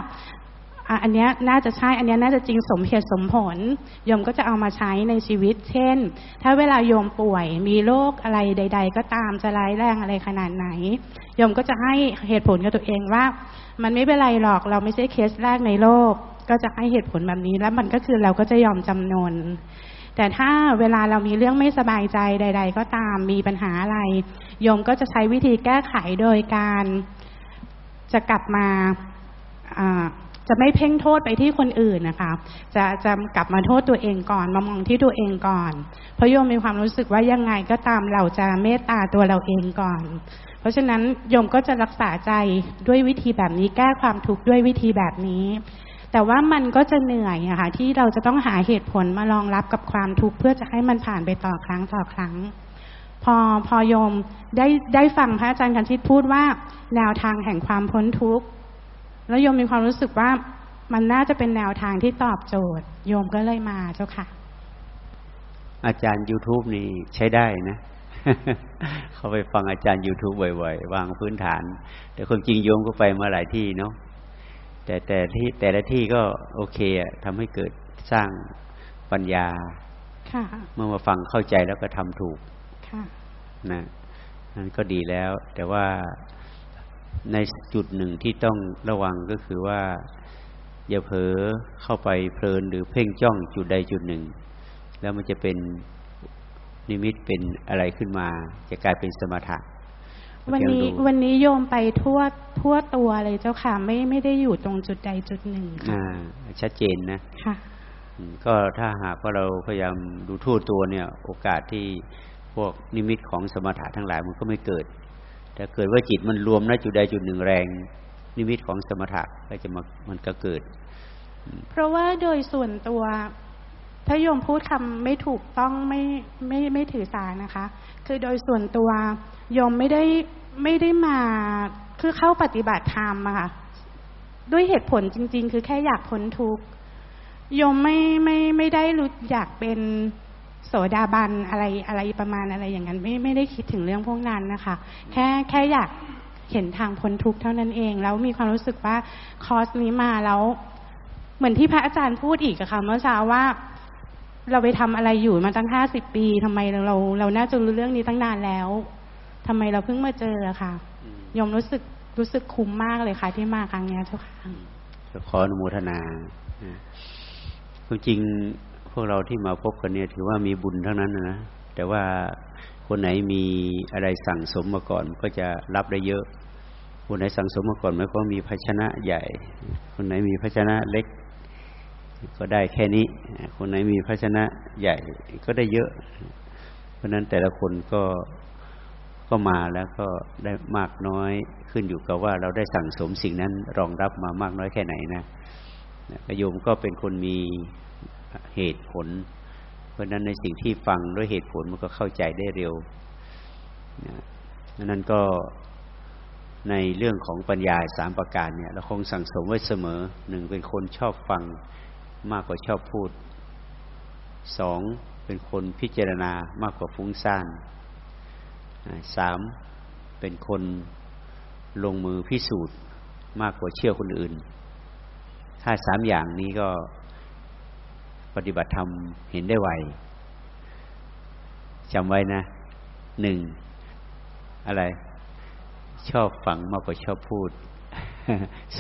[SPEAKER 5] อันนี้น่าจะใช่อันนี้น่าจะจริงสมเหตุสมผลโยมก็จะเอามาใช้ในชีวิต เช่น ถ้าเวลาโยมป่วยมีโรคอะไรใด ๆ ก็ตามจะร้ายแรงอะไรขนาดไหนโยมก็จะให้เหตุผลกับตัวเองว่า มันไม่เป็นไรหรอกเราไม่ใช่เคสแรกในโลก ก็จะให้เหตุผลแบบนี้แล้วมันก็คือเราก็จะยอมจำนนแต่ถ้าเวลาเรามีเรื่องไม่สบายใจใด ๆ ก็ตามมีปัญหาอะไร โยมก็จะใช้วิธีแก้ไขโดยการจะกลับมา จะไม่เพ่งโทษไปที่คนอื่นนะคะ จะจะกลับมาโทษตัวเองก่อนมามองที่ตัวเองก่อน เพราะโยมมีความรู้สึกว่ายังไงก็ตามเราจะเมตตาตัวเราเองก่อน เพราะฉะนั้นโยมก็จะรักษาใจด้วยวิธีแบบนี้แก้ความทุกข์ด้วยวิธีแบบนี้ แต่ว่ามันก็จะเหนื่อยอะค่ะที่เราจะต้องหาเหตุผลมารองรับกับความทุกข์เพื่อจะให้มันผ่านไปต่อครั้งต่อครั้ง พอพอโยมได้ได้ฟังพระอาจารย์คันชิตพูดว่า แนวทางแห่งความพ้นทุกข์ แล้วโยมมีความรู้สึกว่ามันน่าจะเป็นแนวทางที่ตอบโจทย์ โยมก็เลยมาเจ้าค่ะ
[SPEAKER 1] อาจารย์ YouTube นี่ใช้ได้นะ เขาไปฟังอาจารย์ YouTube บ่อยๆ วางพื้นฐาน แต่ความจริงโยมก็ไปมาหลายที่เนาะแต่แต่ที่แต่ละที่ก็โอเคอะทำให้เกิดสร้างปัญญา
[SPEAKER 5] ค่ะ
[SPEAKER 1] เมื่อมาฟังเข้าใจแล้วก็ทำถูก
[SPEAKER 5] ค่ะ
[SPEAKER 1] นะนั่นก็ดีแล้ว แต่ว่า ในจุดหนึ่งที่ต้องระวังก็คือว่า อย่าเผลอเข้าไปเพลินหรือเพ่งจ้องจุดใดจุดหนึ่ง แล้วมันจะเป็นนิมิตเป็นอะไรขึ้นมา จะกลายเป็นสมถะ
[SPEAKER 5] วันนี้วันนี้โยมไปทั่วทั่วตัวเลยเจ้าค่ะ ไม่ไม่ได้อยู่ตรงจุดใดจุดหนึ่งค่ะ
[SPEAKER 1] ชัดเจนนะ
[SPEAKER 5] ค่ะ
[SPEAKER 1] ก็ถ้าหากว่าเราพยายามดูทั่วตัวเนี่ย โอกาสที่พวกนิมิตของสมถะทั้งหลายมันก็ไม่เกิด แต่เกิดว่าจิตมันรวมณจุดใดจุดหนึ่งแรง นิมิตของสมถะก็จะมามันก็เกิด
[SPEAKER 5] เพราะว่าโดยส่วนตัวถ้าโยมพูดคำไม่ถูกต้องไม่ไม่ไม่ถือสานะคะ คือโดยส่วนตัวโยมไม่ได้ไม่ได้มาคือเข้าปฏิบัติธรรมอะค่ะด้วยเหตุผลจริง ๆ คือแค่อยากพ้นทุกข์โยมไม่ไม่ไม่ได้รู้อยากเป็น โสดาบันอะไรอะไรประมาณอะไรอย่างนั้น ไม่ไม่ได้คิดถึงเรื่องพวกนั้นนะคะ แค่แค่อยากเห็นทางพ้นทุกข์เท่านั้นเอง แล้วมีความรู้สึกว่าคอร์สนี้มาแล้ว เหมือนที่พระอาจารย์พูดอีกอะค่ะเมื่อเช้าว่าเราไปทำอะไรอยู่มาตั้งห้าสิบปีทำไมเราเราน่าจะรู้เรื่องนี้ตั้งนานแล้วทำไมเราเพิ่งมาเจอค่ะยมรู้สึกรู้สึกคุ้มมากเลยค่ะ ที่มาครั้งนี้เจ้าค่ะ
[SPEAKER 1] ขออนุโมทนาความจริง พวกเราที่มาพบกันเนี่ยถือว่ามีบุญทั้งนั้นนะแต่ว่าคนไหนมีอะไรสั่งสมมาก่อนก็จะรับได้เยอะ คนไหนสั่งสมมาก่อนมันก็มีภาชนะใหญ่ คนไหนมีภาชนะเล็ก ก็ได้แค่นี้ คนไหนมีภาชนะใหญ่ก็ได้เยอะ เพราะนั้นแต่ละคนก็ก็มาแล้วก็ได้มากน้อยขึ้นอยู่กับว่าเราได้สั่งสมสิ่งนั้นรองรับมามากน้อยแค่ไหนนะโยมก็เป็นคนมี เหตุผล เพราะนั้นในสิ่งที่ฟังด้วยเหตุผลมันก็เข้าใจได้เร็วนั้นก็ในเรื่องของปัญญาสามประการเนี่ยเราคงสั่งสมไว้เสมอหนึ่งเป็นคนชอบฟังมากกว่าชอบพูดสองเป็นคนพิจารณามากกว่าฟุ้งซ่านสามเป็นคนลงมือพิสูจน์มากกว่าเชื่อคนอื่น ถ้าสามอย่างนี้ก็ ปฏิบัติธรรมเห็นได้ไวจำไว้นะหนึ่งอะไร ชอบฟังมากกว่าชอบพูด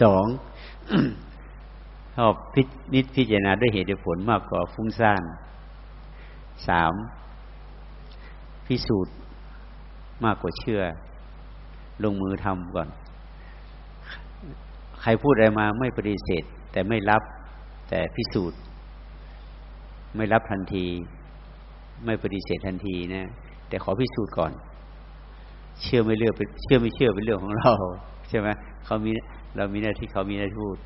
[SPEAKER 1] สองชอบพินิจพิจารณาด้วยเหตุผลมากกว่าฟุ้งซ่านสามพิสูจน์มากกว่าเชื่อ ลงมือทำก่อน ใครพูดอะไรมาไม่ปฏิเสธ แต่ไม่รับแต่พิสูจน์ ไม่รับทันที ไม่ปฏิเสธทันทีนะ แต่ขอพิสูจน์ก่อน เชื่อไม่เลือกเชื่อไม่เชื่อเป็นเรื่องของเรา ใช่ไหมเขามีเรามีหน้าที่เขามีหน้าที่พูด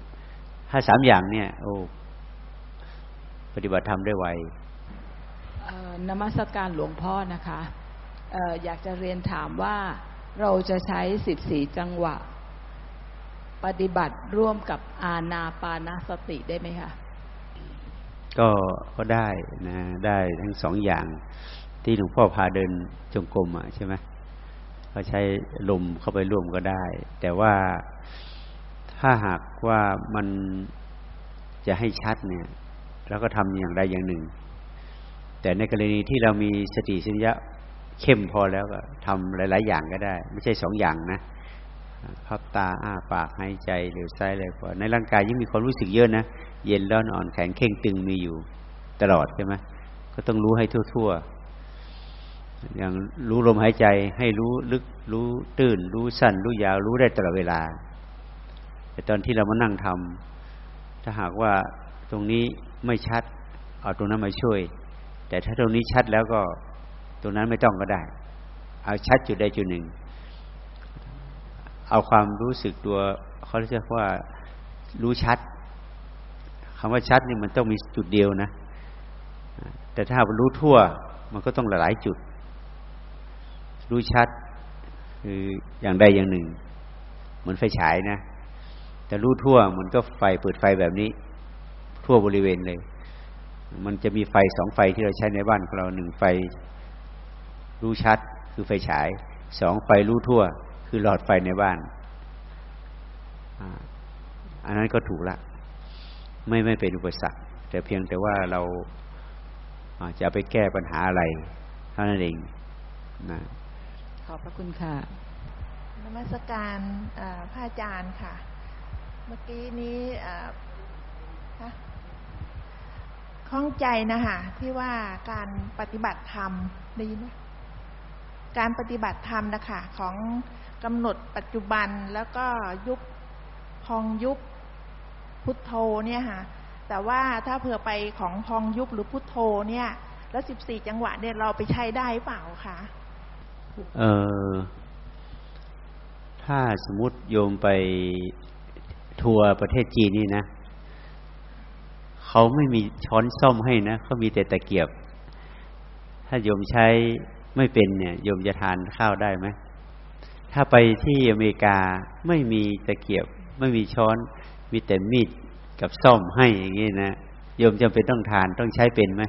[SPEAKER 1] ถ้าสามอย่างเนี่ย โอ้ปฏิบัติธรรมได้ไว
[SPEAKER 9] นมัสการหลวงพ่อนะคะอยากจะเรียนถามว่าเราจะใช้สิบสี่จังหวะ ปฏิบัติร่วมกับอาณาปานาสติได้ไหมคะ
[SPEAKER 1] ก็ก็ได้นะ ได้ทั้งสองอย่างที่หลวงพ่อพาเดินจงกรมอะใช่ไหมเขาใช้ลมเข้าไปร่วมก็ได้ แต่ว่าถ้าหากว่ามันจะให้ชัดเนี่ยเราก็ทำอย่างใดอย่างหนึ่ง แต่ในกรณีที่เรามีสติสัญญาเข้มพอแล้วก็ทำหลาย ๆ อย่างก็ได้ ไม่ใช่สองอย่างนะพับตาอ้าปากหายใจเหลวซ้ายเลยพอในร่างกายยังมีความรู้สึกเยอะนะ เย็นร้อนอ่อนแข็งเข่งตึงมีอยู่ตลอดใช่ไหมก็ต้องรู้ให้ทั่วๆ อย่างรู้ลมหายใจให้รู้ลึกรู้ตื้น รู้สั้น รู้ยาว รู้ได้ตลอดเวลา แต่ตอนที่เรามานั่งทำถ้าหากว่าตรงนี้ไม่ชัด เอาตรงนั้นมาช่วย แต่ถ้าตรงนี้ชัดแล้วก็ตรงนั้นไม่ต้องก็ได้ เอาชัดจุดใดจุดหนึ่ง เอาความรู้สึกตัวเขาเรียกว่ารู้ชัด คำว่าชัดนี่มันต้องมีจุดเดียวนะ แต่ถ้ารู้ทั่ว มันก็ต้องหลายจุด รู้ชัด คืออย่างใดอย่างหนึ่ง เหมือนไฟฉายนะ แต่รู้ทั่วมันก็ไฟเปิดไฟแบบนี้ ทั่วบริเวณเลย มันจะมีไฟสองไฟที่เราใช้ในบ้านของเราหนึ่งไฟรู้ชัด คือไฟฉายสองไฟรู้ทั่ว คือหลอดไฟในบ้านอันนั้นก็ถูกละ ไม่ไม่เป็นอุปสรรค แต่เพียงแต่ว่าเราจะไปแก้ปัญหาอะไรเท่านั้นเองนะ
[SPEAKER 9] ขอบพระคุณค่ะ
[SPEAKER 10] นมัสการพระอาจารย์ค่ะ เมื่อกี้นี้ข้องใจนะคะที่ว่าการปฏิบัติธรรมดีไหมการปฏิบัติธรรมนะคะของกำหนดปัจจุบันแล้วก็ยุบพองยุบ พุทโธเนี่ยค่ะ แต่ว่าถ้าเผื่อไปของพองยุบหรือพุทโธเนี่ย แล้วสิบสี่จังหวะเนี่ยเราไปใช้ได้เปล่าคะ
[SPEAKER 1] เออถ้าสมมติโยมไปทัวร์ประเทศจีนนี่นะเขาไม่มีช้อนซ่อมให้นะเขามีแต่ตะเกียบ ถ้าโยมใช้ไม่เป็นเนี่ยโยมจะทานข้าวได้ไหมถ้าไปที่อเมริกาไม่มีตะเกียบ ไม่มีช้อน มีแต่มีดกับซ่อมให้อย่างนี้นะโยมจำเป็นต้องทานต้องใช้เป็นไหม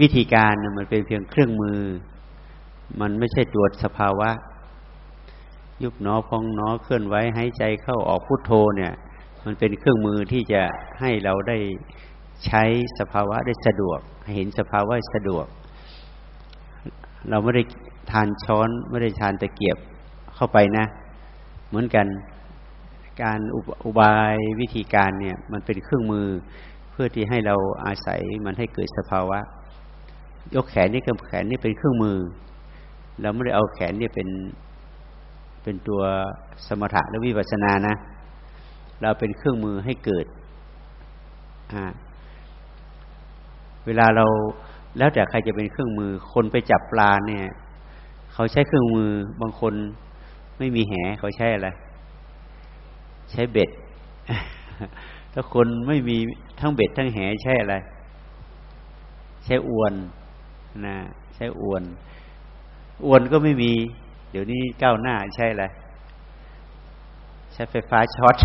[SPEAKER 1] วิธีการมันเป็นเพียงเครื่องมือ มันไม่ใช่ตรวจสภาวะ ยุบหนอพองหนอเคลื่อนไหวหายใจเข้าออกพุทโธเนี่ย มันเป็นเครื่องมือที่จะให้เราได้ใช้สภาวะได้สะดวก เห็นสภาวะสะดวก เราไม่ได้ทานช้อนไม่ได้ทานตะเกียบเข้าไปนะ เหมือนกัน การอุบายวิธีการเนี่ยมันเป็นเครื่องมือเพื่อที่ให้เราอาศัยมันให้เกิดสภาวะ ยกแขนนี่กับแขนนี่เป็นเครื่องมือ เราไม่ได้เอาแขนนี่เป็นเป็นตัวสมถะและวิปัสสนานะ เราเป็นเครื่องมือให้เกิดอ่าเวลาเราแล้วแต่ใครจะเป็นเครื่องมือ คนไปจับปลาเนี่ย เขาใช้เครื่องมือบางคนไม่มีแหเขาใช้อะไร ใช้เบ็ด ถ้าคนไม่มีทั้งเบ็ดทั้งแหใช้อะไร ใช้อวนนะใช้อวน อวนก็ไม่มี เดี๋ยวนี้ก้าวหน้าใช่อะไรใช้ไฟฟ้าช็อต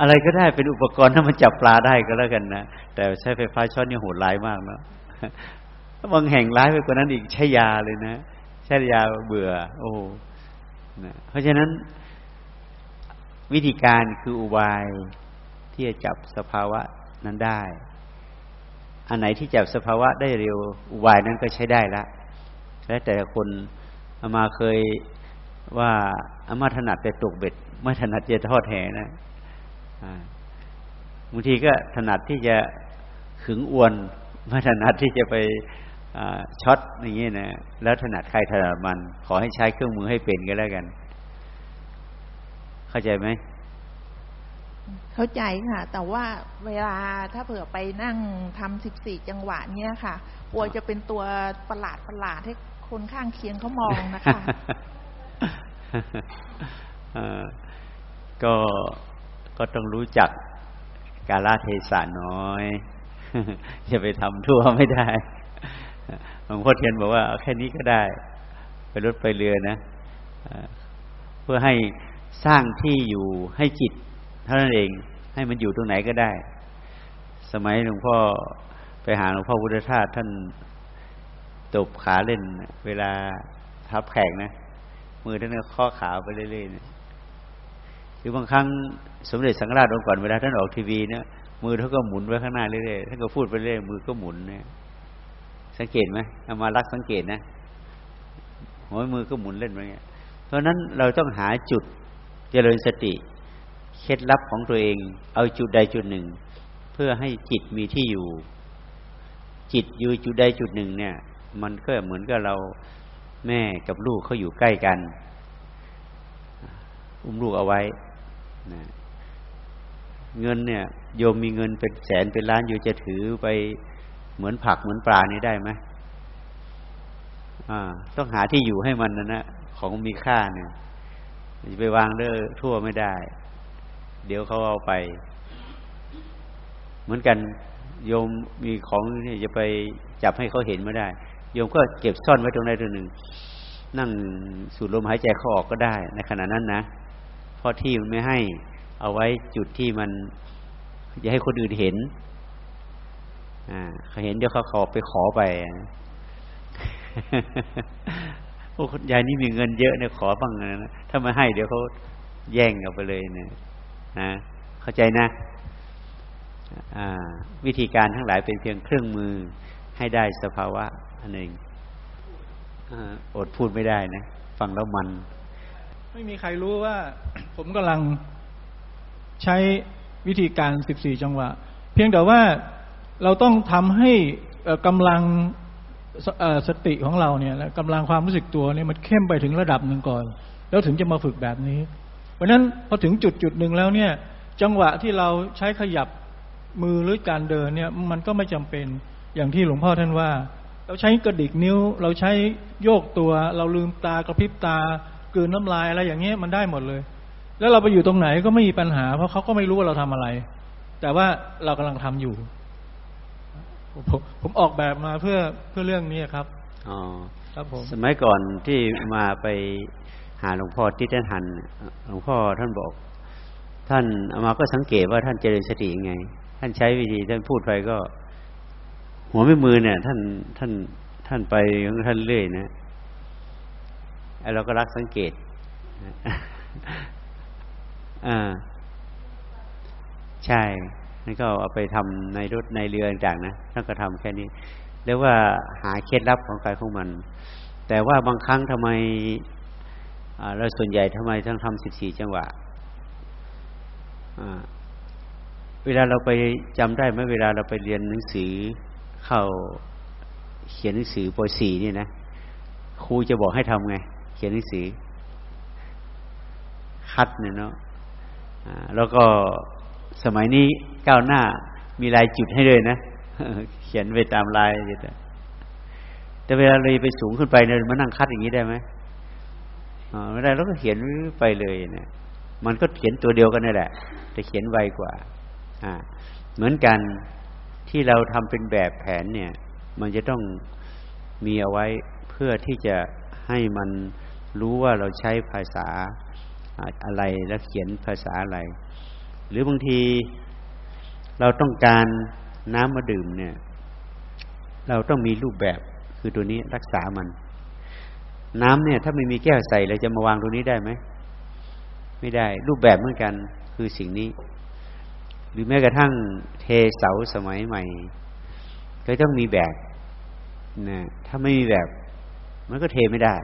[SPEAKER 1] อะไรก็ได้เป็นอุปกรณ์ถ้ามันจับปลาได้ก็แล้วกันนะแต่ใช้ไฟฟ้าช็อตนี่โหดร้ายมากเนาะบางแห่งร้ายไปกว่านั้นอีกใช้ยาเลยนะ ใช้ยาเบื่อ โอ้ นะเพราะฉะนั้นวิธีการคืออุบายที่จะจับสภาวะนั้นได้ อันไหนที่จับสภาวะได้เร็ว อุบายนั้นก็ใช้ได้ละแล้วแต่คนอามาเคยว่าอามาถนัดแต่ตกเบ็ด ไม่ถนัดจะทอดแหนะบางทีก็ถนัดที่จะขึงอวนไม่ถนัดที่จะไป ช็อตอย่างนี้นะแล้วถนัดใครถนัดมัน ขอให้ใช้เครื่องมือให้เป็นก็แล้วกัน เข้าใจไหม
[SPEAKER 10] เข้าใจค่ะ แต่ว่าเวลาถ้าเผื่อไปนั่งทำสิบสี่จังหวะเนี้ยค่ะกลัวจะเป็นตัวประหลาดประหลาดให้คนข้างเคียงเขามองนะคะ
[SPEAKER 1] ก็ก็ต้องรู้จักกาลเทศะน้อย จะไปทำทั่วไม่ได้ หลวงพ่อเทียนบอกว่าแค่นี้ก็ได้ ไปรถไปเรือนะเพื่อให้สร้างที่อยู่ให้จิต เท่านั้นเอง ให้มันอยู่ตรงไหนก็ได้ สมัยหลวงพ่อไปหาหลวงพ่อพุทธทาสท่านตบขาเล่น เวลาทับแขกนะ มือท่านก็ข้อขาไปเรื่อยๆนะหรือบางครั้งสมเด็จสังฆราชองค์ก่อนเวลาท่านออกทีวีเนี่ยมือท่านก็หมุนไว้ข้างหน้าเรื่อยๆท่านก็พูดไปเรื่อยมือก็หมุนเนี่ย สังเกตไหมเอามารักสังเกตนะหัวมือก็หมุนเล่นไปเงี้ยเพราะนั้นเราต้องหาจุดเจริญสติ เคล็ดลับของตัวเอง เอาจุดใดจุดหนึ่ง เพื่อให้จิตมีที่อยู่ จิตอยู่จุดใดจุดหนึ่ง เนี่ย มันก็เหมือนกับเราแม่กับลูกเขาอยู่ใกล้กัน อุ้มลูกเอาไว้นะเงินเนี่ย โยมมีเงินเป็นแสนเป็นล้านอยู่จะถือไป เหมือนผักเหมือนปลานี่ได้ไหมต้องหาที่อยู่ให้มันนะนะของมีค่าเนี่ยจะไปวางเด้อทั่วไม่ได้ เดี๋ยวเขาเอาไป เหมือนกัน โยมมีของนี่จะไปจับให้เขาเห็นไม่ได้ โยมก็เก็บซ่อนไว้ตรงใดตรงหนึ่ง นั่งสูดลมหายใจเขาออกก็ได้ ในขณะนั้นนะเพราะที่มันไม่ให้เอาไว้จุดที่มันอย่าให้คนอื่นเห็น อ่าเขาเห็นเดี๋ยวเขาขอไปขอไปโอ้ยายนี่มีเงินเยอะเนี่ยขอบ้างนะถ้าไมาให้เดี๋ยวเขาแย่งเอาไปเลยเนี่ยนะเข้าใจนะวิธีการทั้งหลายเป็นเพียงเครื่องมือให้ได้สภาวะอันหนึ่งอดพูดไม่ได้นะ ฟังแล้วมัน
[SPEAKER 2] ไม่มีใครรู้ว่า ผมกำลังใช้วิธีการสิบสี่จังหวะ เพียงแต่ว่า เราต้องทำให้กำลัง
[SPEAKER 11] สสติของเราเนี่ยและกำลังความรู้สึกตัวเนี่ยมันเข้มไปถึงระดับหนึ่งก่อน แล้วถึงจะมาฝึกแบบนี้ เพราะฉะนั้นพอถึงจุดจุดหนึ่งแล้วเนี่ย จังหวะที่เราใช้ขยับมือหรือการเดินเนี่ย มันก็ไม่จำเป็นอย่างที่หลวงพ่อท่านว่า เราใช้กระดิกนิ้ว เราใช้โยกตัว เราลืมตากระพริบตากลืนน้ำลายอะไรอย่างเงี้ยมันได้หมดเลย แล้วเราไปอยู่ตรงไหนก็ไม่มีปัญหา เพราะเขาก็ไม่รู้ว่าเราทำอะไร แต่ว่าเรากำลังทำอยู่ ผมผมออกแบบมาเพื่อเพื่อเรื่องนี้ครับ
[SPEAKER 1] อ๋อ
[SPEAKER 11] ครับผม
[SPEAKER 1] สมัยก่อนที่มาไปหาหลวงพ่อที่ท่านหันหลวงพ่อท่านบอก ท่านเอามาก็สังเกตว่าท่านเจริญสติยังไง ท่านใช้วิธีท่านพูดไปก็ หัวไม่มือเนี่ย ท่านท่านท่านไปของท่านเรื่อยนะไอ้เราก็รักสังเกตอ่าใช่ นั่นก็เอาไปทำในรถในเรือต่างๆนะท่านก็ทำแค่นี้เรียกว่าหาเคล็ดลับของกายของมัน แต่ว่าบางครั้งทำไมเราส่วนใหญ่ทำไมต้องทำสิบสี่จังหวะเวลาเราไปจำได้ไหมเวลาเราไปเรียนหนังสือเข้าเขียนหนังสือปสี่นี่นะครูจะบอกให้ทำไง เขียนหนังสือ คัดเนี่ยเนาะแล้วก็ สมัยนี้ก้าวหน้ามีลายจุดให้เลยนะเขียนไปตามลายแต่เวลาเลยไปสูงขึ้นไปเนี่ยมานั่งคัดอย่างนี้ได้ไหมไม่ได้เราก็เขียนไปเลยเนะมันก็เขียนตัวเดียวกันนี่แหละ แต่เขียนไวกว่า อ่า เหมือนกันที่เราทำเป็นแบบแผนเนี่ย มันจะต้องมีเอาไว้เพื่อที่จะให้มันรู้ว่าเราใช้ภาษาอะไรและเขียนภาษาอะไร หรือบางทีเราต้องการน้ำมาดื่มเนี่ย เราต้องมีรูปแบบคือตัวนี้รักษามัน น้ำเนี่ย ถ้าไม่มีแก้วใส่เราจะมาวางตรงนี้ได้ไหมไม่ได้ รูปแบบเหมือนกันคือสิ่งนี้ หรือแม้กระทั่งเทเสาสมัยใหม่ ก็ต้องมีแบบนะถ้าไม่มีแบบ มันก็เทไม่ได้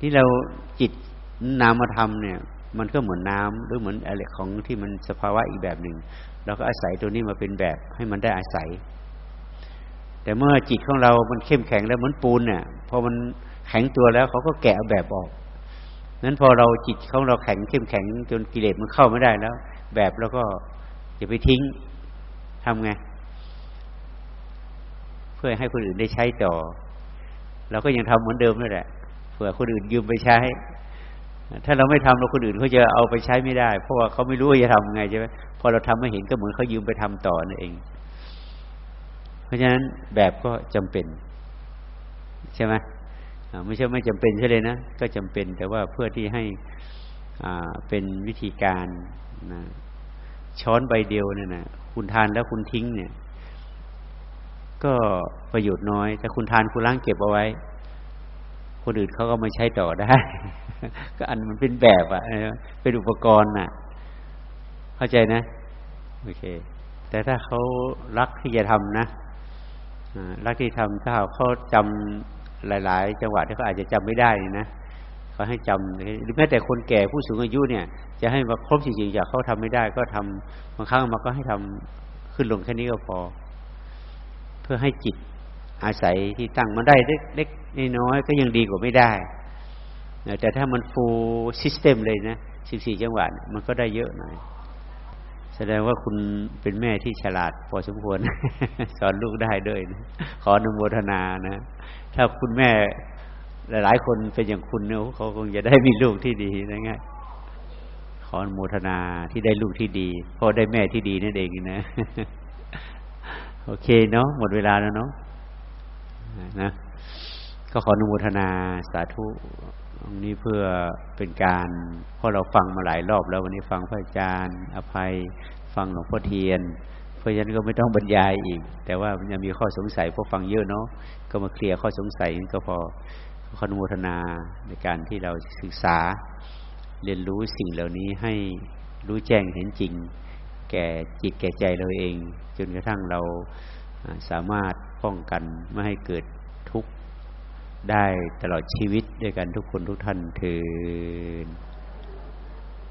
[SPEAKER 1] ที่เราจิตนามธรรมเนี่ย มันก็เหมือนน้ำหรือเหมือนอะไรของที่มันสภาวะอีกแบบหนึ่งเราก็อาศัยตัวนี้มาเป็นแบบให้มันได้อาศัย แต่เมื่อจิตของเรา มันเข้มแข็งแล้วเหมือนปูนเนี่ยพอมันแข็งตัวแล้วเขาก็แกะแบบออกนั้นพอเราจิตของเราแข็งเข้มแข็งจนกิเลสมันเข้าไม่ได้แล้ว แบบแล้วก็อย่าไปทิ้งทำไง เพื่อให้คนอื่นได้ใช้ต่อเราก็ยังทำเหมือนเดิมนั่นแหละเผื่อคนอื่นยืมไปใช้ ถ้าเราไม่ทำเราคนอื่นเขาจะเอาไปใช้ไม่ได้ เพราะว่าเขาไม่รู้ว่าจะทำไงใช่ไหมพอเราทำไม่เห็นก็เหมือนเขายืมไปทำต่อนั่นเอง เพราะฉะนั้นแบบก็จำเป็น ใช่ไหมไม่ใช่ไม่จำเป็นใช่เลยนะก็จำเป็น แต่ว่าเพื่อที่ให้เป็นวิธีการนะช้อนใบเดียวเนี่ยนะคุณทานแล้วคุณทิ้งเนี่ย ก็ประโยชน์น้อย แต่คุณทานคุณล้างเก็บเอาไว้ คนอื่นเขาก็มาใช้ต่อได้ ก็อันมันเป็นแบบอะเป็นอุปกรณ์อะเข้าใจนะโอเค แต่ถ้าเขารักที่จะทำนะรักที่ทำถ้าเขาจำหลาย ๆ จังหวะที่เขาอาจจะจำไม่ได้นะเขาให้จำหรือแม้แต่คนแก่ผู้สูงอายุเนี่ย จะให้มาครบจริงๆจากเขาทำไม่ได้ ก็ทำบางครั้งมาก็ให้ทำขึ้นลงแค่นี้ก็พอ เพื่อให้จิตอาศัยที่ตั้งมันได้เล็กๆน้อยๆก็ยังดีกว่าไม่ได้ แต่ถ้ามันฟูซิสเต็มเลยนะสิบสี่จังหวะมันก็ได้เยอะหน่อย แสดงว่าคุณเป็นแม่ที่ฉลาดพอสมควร สอนลูกได้ด้วยนะขออนุโมทนานะ ถ้าคุณแม่หลาย ๆ คนเป็นอย่างคุณเนี่ยเขาคงจะได้มีลูกที่ดีนะง่ายขออนุโมทนาที่ได้ลูกที่ดีเพราะได้แม่ที่ดีนั่นเองนะ โอเคเนาะหมดเวลาแล้วเนาะนะ ก็ขออนุโมทนาสาธุ ตรงนี้เพื่อเป็นการเพราะเราฟังมาหลายรอบแล้ววันนี้ฟังพระอาจารย์ อภัย ฟังหลวงพ่อเทียน เพราะฉะนั้นก็ไม่ต้องบรรยายอีก แต่ว่ามันยังมีข้อสงสัยพราะฟังเยอะเนาะก็มาเคลียร์ข้อสงสัยก็พอขอนุโมทนาในการที่เราศึกษา เรียนรู้สิ่งเหล่านี้ให้รู้แจ้งเห็นจริง แก่จิตแก่ใจเราเอง จนกระทั่งเราสามารถป้องกันไม่ให้เกิด ได้ตลอดชีวิตด้วยกันทุกคนทุกท่านเถิด